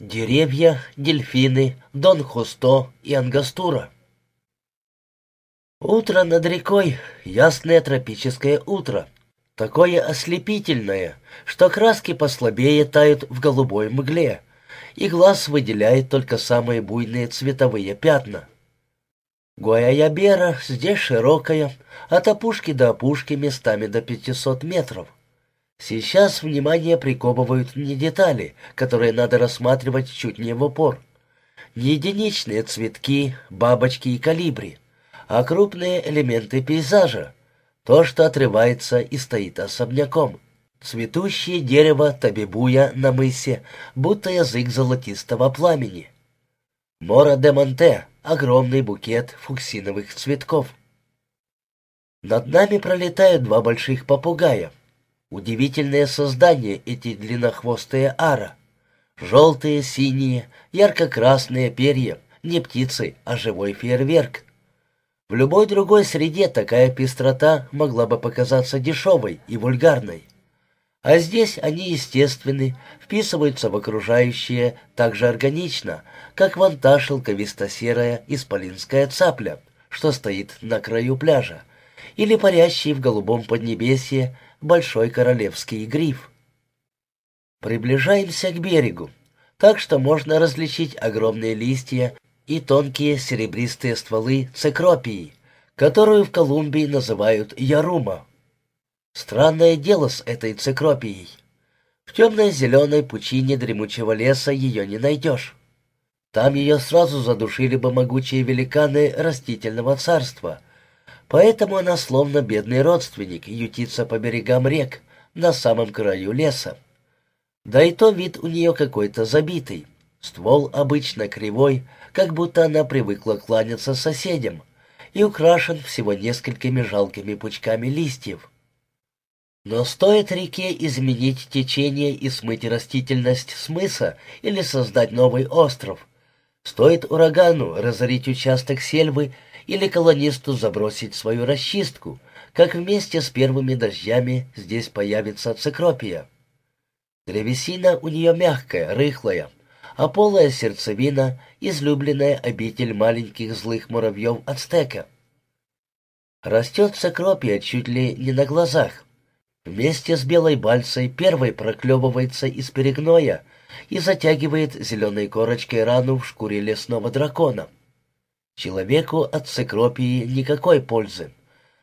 Деревья, дельфины, Дон Хосто и Ангастура. Утро над рекой, ясное тропическое утро. Такое ослепительное, что краски послабее тают в голубой мгле, и глаз выделяет только самые буйные цветовые пятна. Гуаябера здесь широкая, от опушки до опушки местами до 500 метров. Сейчас внимание приковывают не детали, которые надо рассматривать чуть не в упор. Не единичные цветки, бабочки и калибри, а крупные элементы пейзажа. То, что отрывается и стоит особняком. Цветущее дерево табибуя на мысе, будто язык золотистого пламени. Мора де Монте — огромный букет фуксиновых цветков. Над нами пролетают два больших попугая — Удивительное создание эти длиннохвостые ара. Желтые, синие, ярко-красные перья, не птицы, а живой фейерверк. В любой другой среде такая пестрота могла бы показаться дешевой и вульгарной. А здесь они естественны, вписываются в окружающее так же органично, как вон та шелковисто-серая исполинская цапля, что стоит на краю пляжа, или парящий в голубом поднебесье большой королевский гриф. Приближаемся к берегу, так что можно различить огромные листья и тонкие серебристые стволы цикропии, которую в Колумбии называют ярума. Странное дело с этой цикропией. В темной зеленой пучине дремучего леса ее не найдешь. Там ее сразу задушили бы могучие великаны растительного царства — Поэтому она словно бедный родственник ютится по берегам рек, на самом краю леса. Да и то вид у нее какой-то забитый. Ствол обычно кривой, как будто она привыкла кланяться соседям, и украшен всего несколькими жалкими пучками листьев. Но стоит реке изменить течение и смыть растительность с мыса или создать новый остров, стоит урагану разорить участок сельвы или колонисту забросить свою расчистку, как вместе с первыми дождями здесь появится цикропия. Древесина у нее мягкая, рыхлая, а полая сердцевина — излюбленная обитель маленьких злых муравьев ацтека. Растет цикропия чуть ли не на глазах. Вместе с белой бальцей первой проклевывается из перегноя и затягивает зеленой корочкой рану в шкуре лесного дракона. Человеку от цикропии никакой пользы.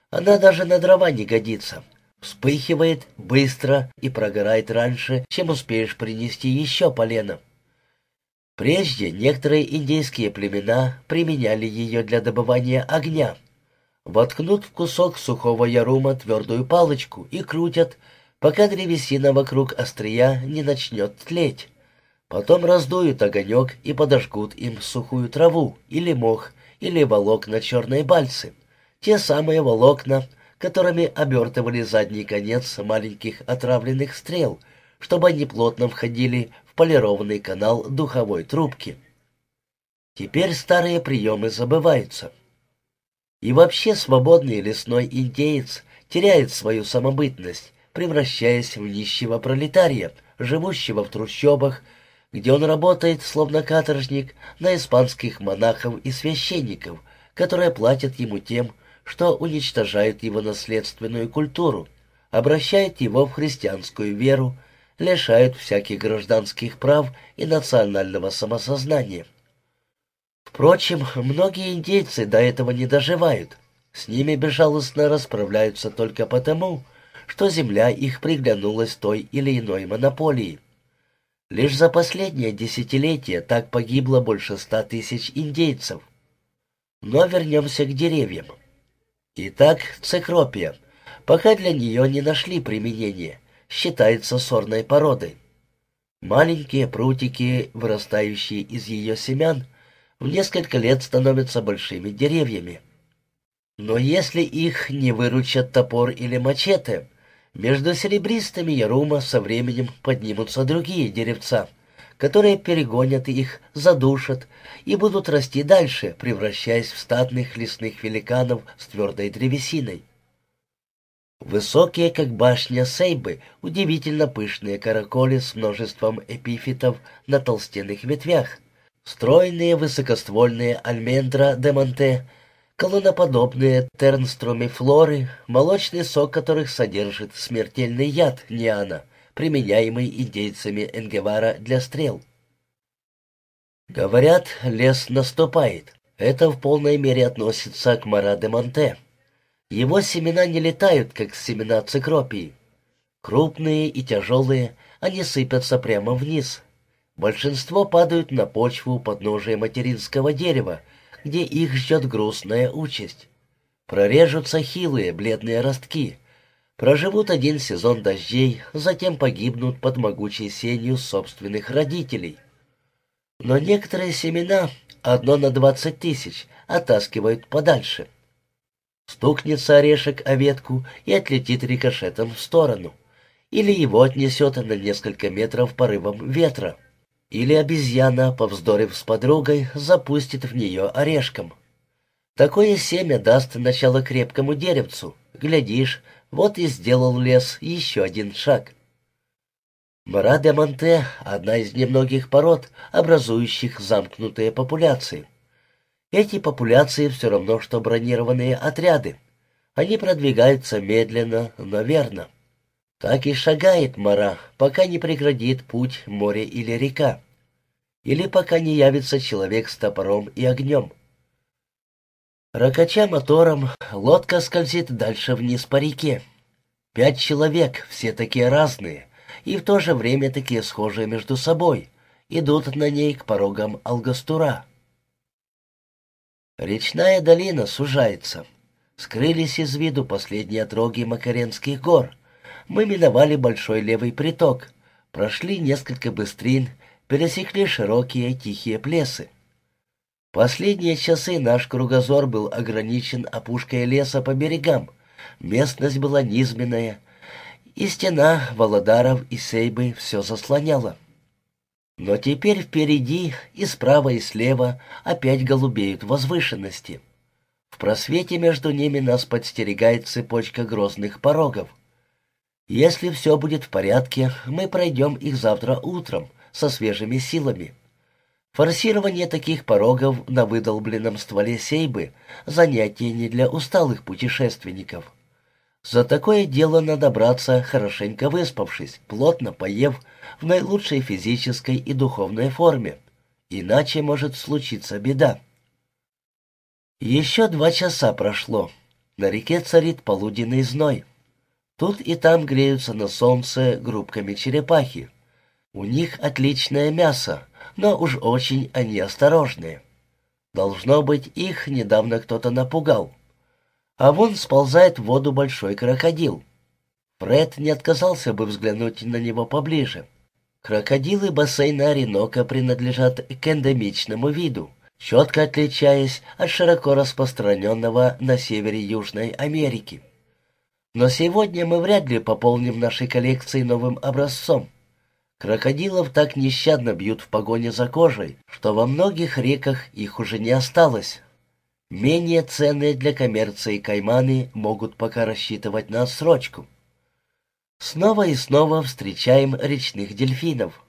Она даже на дрова не годится. Вспыхивает быстро и прогорает раньше, чем успеешь принести еще полено. Прежде некоторые индейские племена применяли ее для добывания огня. Воткнут в кусок сухого ярума твердую палочку и крутят, пока древесина вокруг острия не начнет тлеть. Потом раздуют огонек и подожгут им сухую траву или мох, или волокна черной бальцы, те самые волокна, которыми обертывали задний конец маленьких отравленных стрел, чтобы они плотно входили в полированный канал духовой трубки. Теперь старые приемы забываются. И вообще свободный лесной индеец теряет свою самобытность, превращаясь в нищего пролетария, живущего в трущобах, где он работает, словно каторжник, на испанских монахов и священников, которые платят ему тем, что уничтожают его наследственную культуру, обращают его в христианскую веру, лишают всяких гражданских прав и национального самосознания. Впрочем, многие индейцы до этого не доживают. С ними безжалостно расправляются только потому, что земля их приглянулась той или иной монополии. Лишь за последнее десятилетие так погибло больше ста тысяч индейцев. Но вернемся к деревьям. Итак, цикропия. Пока для нее не нашли применения, считается сорной породой. Маленькие прутики, вырастающие из ее семян, в несколько лет становятся большими деревьями. Но если их не выручат топор или мачете, между серебристыми ярума со временем поднимутся другие деревца, которые перегонят их, задушат и будут расти дальше, превращаясь в статных лесных великанов с твердой древесиной. Высокие, как башня сейбы, удивительно пышные караколи с множеством эпифитов на толстенных ветвях, стройные высокоствольные альмендра де Монте, колонноподобные тернструмифлоры, молочный сок которых содержит смертельный яд ниана, применяемый индейцами Энгевара для стрел. Говорят, лес наступает. Это в полной мере относится к Мара де Монте. Его семена не летают, как семена цикропии. Крупные и тяжелые, они сыпятся прямо вниз. Большинство падают на почву подножия материнского дерева, где их ждет грустная участь. Прорежутся хилые бледные ростки, проживут один сезон дождей, затем погибнут под могучей сенью собственных родителей. Но некоторые семена, одно на двадцать тысяч, оттаскивают подальше. Стукнется орешек о ветку и отлетит рикошетом в сторону. Или его отнесет на несколько метров порывом ветра. Или обезьяна, повздорив с подругой, запустит в нее орешком. Такое семя даст начало крепкому деревцу. Глядишь, вот и сделал лес еще один шаг. Мара де Монте — одна из немногих пород, образующих замкнутые популяции. Эти популяции все равно, что бронированные отряды. Они продвигаются медленно, но верно. Так и шагает Мара, пока не преградит путь море или река. Или пока не явится человек с топором и огнем. Рокоча мотором, лодка скользит дальше вниз по реке. Пять человек, все такие разные, и в то же время такие схожие между собой, идут на ней к порогам Алгастура. Речная долина сужается. Скрылись из виду последние отроги Макаренских гор. Мы миновали большой левый приток, прошли несколько быстрин, пересекли широкие тихие плесы. Последние часы наш кругозор был ограничен опушкой леса по берегам. Местность была низменная, и стена Володаров и Сейбы все заслоняла. Но теперь впереди и справа и слева опять голубеют возвышенности. В просвете между ними нас подстерегает цепочка грозных порогов. Если все будет в порядке, мы пройдем их завтра утром со свежими силами. Форсирование таких порогов на выдолбленном стволе сейбы — занятие не для усталых путешественников. За такое дело надо браться, хорошенько выспавшись, плотно поев, в наилучшей физической и духовной форме. Иначе может случиться беда. Еще два часа прошло. На реке царит полуденный зной. Тут и там греются на солнце группками черепахи. У них отличное мясо, но уж очень они осторожные. Должно быть, их недавно кто-то напугал. А вон сползает в воду большой крокодил. Фред не отказался бы взглянуть на него поближе. Крокодилы бассейна Оренока принадлежат к эндемичному виду, четко отличаясь от широко распространенного на севере Южной Америки. Но сегодня мы вряд ли пополним наши коллекции новым образцом. Крокодилов так нещадно бьют в погоне за кожей, что во многих реках их уже не осталось. Менее ценные для коммерции кайманы могут пока рассчитывать на отсрочку. Снова и снова встречаем речных дельфинов.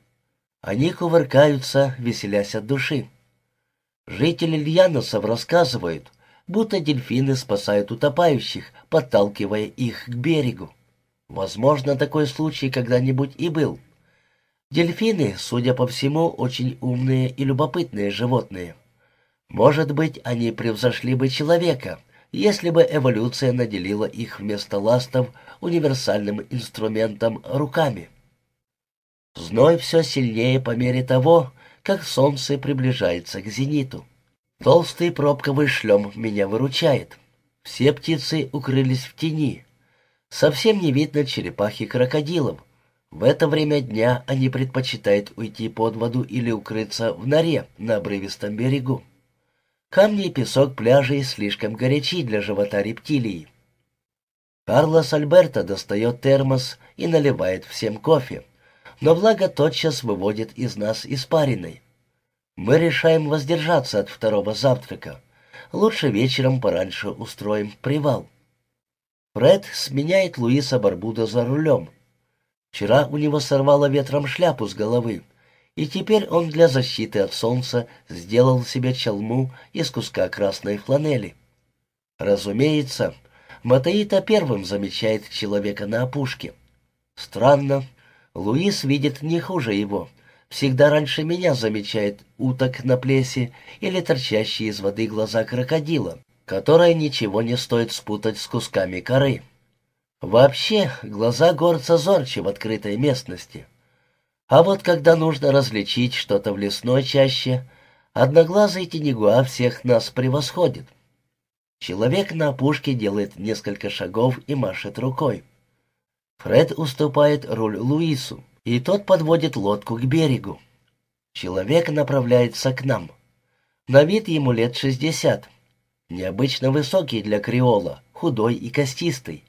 Они кувыркаются, веселясь от души. Жители Льяносов рассказывают, будто дельфины спасают утопающих, подталкивая их к берегу. Возможно, такой случай когда-нибудь и был. Дельфины, судя по всему, очень умные и любопытные животные. Может быть, они превзошли бы человека, если бы эволюция наделила их вместо ластов универсальным инструментом руками. Зной все сильнее по мере того, как солнце приближается к зениту. Толстый пробковый шлем меня выручает. Все птицы укрылись в тени. Совсем не видно черепахи крокодилов. В это время дня они предпочитают уйти под воду или укрыться в норе на обрывистом берегу. Камни и песок пляжей слишком горячи для живота рептилии. Карлос Альберто достает термос и наливает всем кофе, но влага тотчас выводит из нас испариной. Мы решаем воздержаться от второго завтрака. Лучше вечером пораньше устроим привал. Фред сменяет Луиса Барбуда за рулем. Вчера у него сорвало ветром шляпу с головы, и теперь он для защиты от солнца сделал себе челму из куска красной фланели. Разумеется, Матаита первым замечает человека на опушке. Странно, Луис видит не хуже его. Всегда раньше меня замечает уток на плесе или торчащие из воды глаза крокодила, которое ничего не стоит спутать с кусками коры. Вообще, глаза горца зорче в открытой местности. А вот когда нужно различить что-то в лесной чаще, одноглазый тенегуа всех нас превосходит. Человек на опушке делает несколько шагов и машет рукой. Фред уступает руль Луису, и тот подводит лодку к берегу. Человек направляется к нам. На вид ему лет шестьдесят. Необычно высокий для креола, худой и костистый.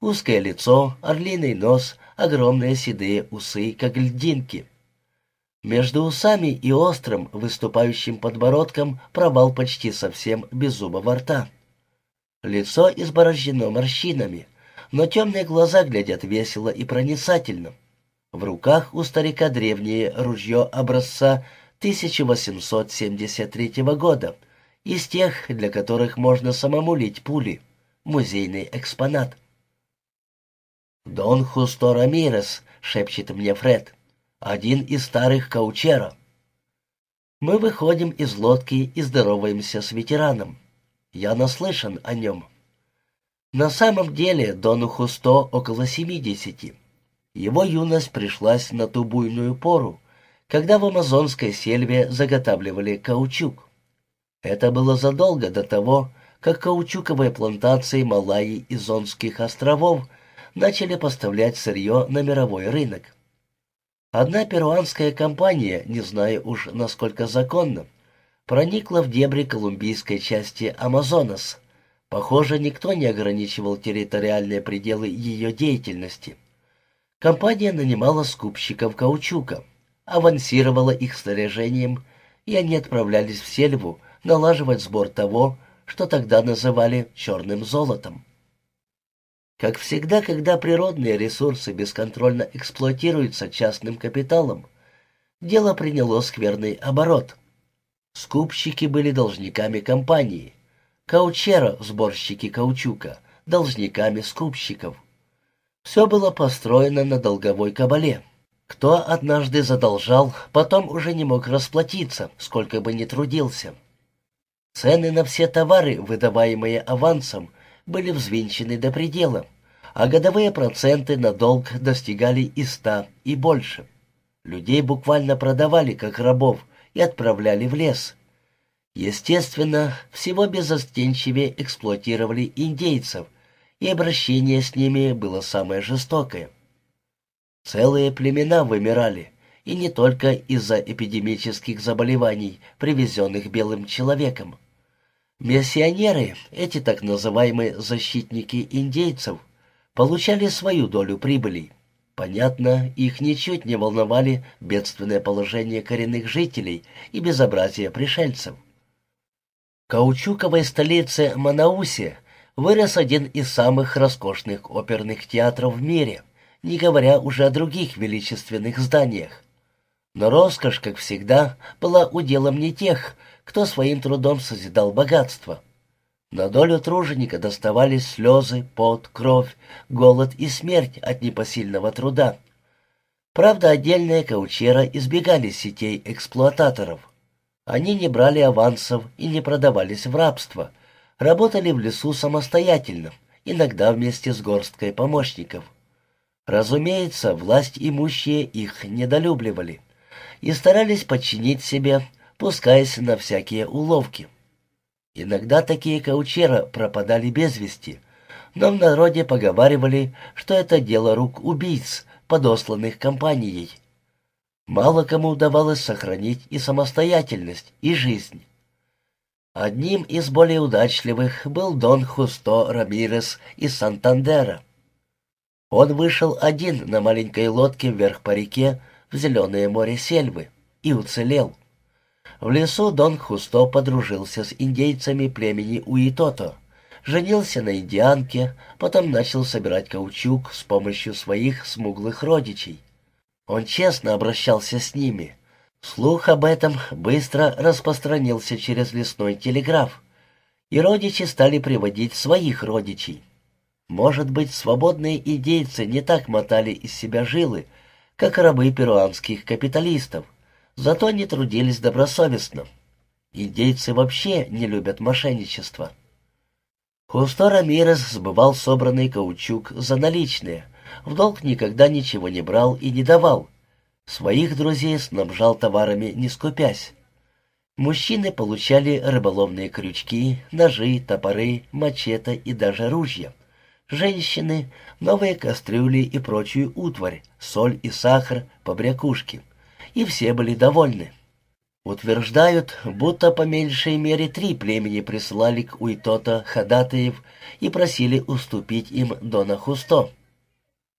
Узкое лицо, орлиный нос, огромные седые усы, как льдинки. Между усами и острым, выступающим подбородком провал почти совсем беззубого рта. Лицо изборождено морщинами, но темные глаза глядят весело и проницательно. В руках у старика древнее ружье образца 1873 года, из тех, для которых можно самому лить пули, музейный экспонат. «Дон Хусто Рамирес», — шепчет мне Фред, — «один из старых каучера». Мы выходим из лодки и здороваемся с ветераном. Я наслышан о нем. На самом деле Дону Хусто около семидесяти. Его юность пришлась на ту буйную пору, когда в амазонской сельве заготавливали каучук. Это было задолго до того, как каучуковые плантации Малайи и Зонских островов начали поставлять сырье на мировой рынок. Одна перуанская компания, не знаю уж насколько законно, проникла в дебри колумбийской части Амазонас. Похоже, никто не ограничивал территориальные пределы ее деятельности. Компания нанимала скупщиков каучука, авансировала их снаряжением, и они отправлялись в сельву налаживать сбор того, что тогда называли «черным золотом». Как всегда, когда природные ресурсы бесконтрольно эксплуатируются частным капиталом, дело приняло скверный оборот – Скупщики были должниками компании. Каучера, сборщики каучука, должниками скупщиков. Все было построено на долговой кабале. Кто однажды задолжал, потом уже не мог расплатиться, сколько бы ни трудился. Цены на все товары, выдаваемые авансом, были взвинчены до предела, а годовые проценты на долг достигали и ста, и больше. Людей буквально продавали, как рабов, и отправляли в лес. Естественно, всего безостенчивее эксплуатировали индейцев, и обращение с ними было самое жестокое. Целые племена вымирали, и не только из-за эпидемических заболеваний, привезенных белым человеком. Миссионеры, эти так называемые защитники индейцев, получали свою долю прибыли. Понятно, их ничуть не волновали бедственное положение коренных жителей и безобразие пришельцев. В каучуковой столице Манаусе вырос один из самых роскошных оперных театров в мире, не говоря уже о других величественных зданиях. Но роскошь, как всегда, была уделом не тех, кто своим трудом созидал богатство — на долю труженика доставались слезы, пот, кровь, голод и смерть от непосильного труда. Правда, отдельные каучера избегали сетей эксплуататоров. Они не брали авансов и не продавались в рабство, работали в лесу самостоятельно, иногда вместе с горсткой помощников. Разумеется, власть имущие их недолюбливали и старались подчинить себе, пускаясь на всякие уловки. Иногда такие каучера пропадали без вести, но в народе поговаривали, что это дело рук убийц, подосланных компанией. Мало кому удавалось сохранить и самостоятельность, и жизнь. Одним из более удачливых был Дон Хусто Рамирес из Сантандера. Он вышел один на маленькой лодке вверх по реке в зеленое море сельвы и уцелел. В лесу Дон Хусто подружился с индейцами племени Уитото, женился на индианке, потом начал собирать каучук с помощью своих смуглых родичей. Он честно обращался с ними. Слух об этом быстро распространился через лесной телеграф, и родичи стали приводить своих родичей. Может быть, свободные идейцы не так мотали из себя жилы, как рабы перуанских капиталистов, зато не трудились добросовестно. Индейцы вообще не любят мошенничество. Хусто Рамирес сбывал собранный каучук за наличные, в долг никогда ничего не брал и не давал. Своих друзей снабжал товарами, не скупясь. Мужчины получали рыболовные крючки, ножи, топоры, мачете и даже ружья. Женщины — новые кастрюли и прочую утварь, соль и сахар, побрякушки. И все были довольны. Утверждают, будто по меньшей мере три племени прислали к Уитота ходатаев и просили уступить им Дона Хусто.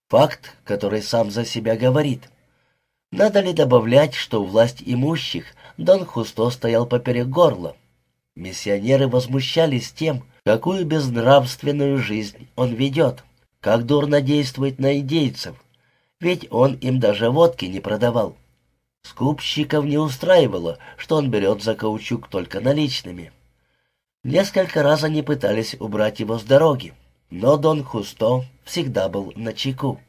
Факт, который сам за себя говорит. Надо ли добавлять, что у власть имущих Дон Хусто стоял поперек горла? Миссионеры возмущались тем, какую безнравственную жизнь он ведет, как дурно действует на индейцев, ведь он им даже водки не продавал. Скупщиков не устраивало, что он берет за каучук только наличными. Несколько раз они пытались убрать его с дороги, но Дон Хусто всегда был на чеку.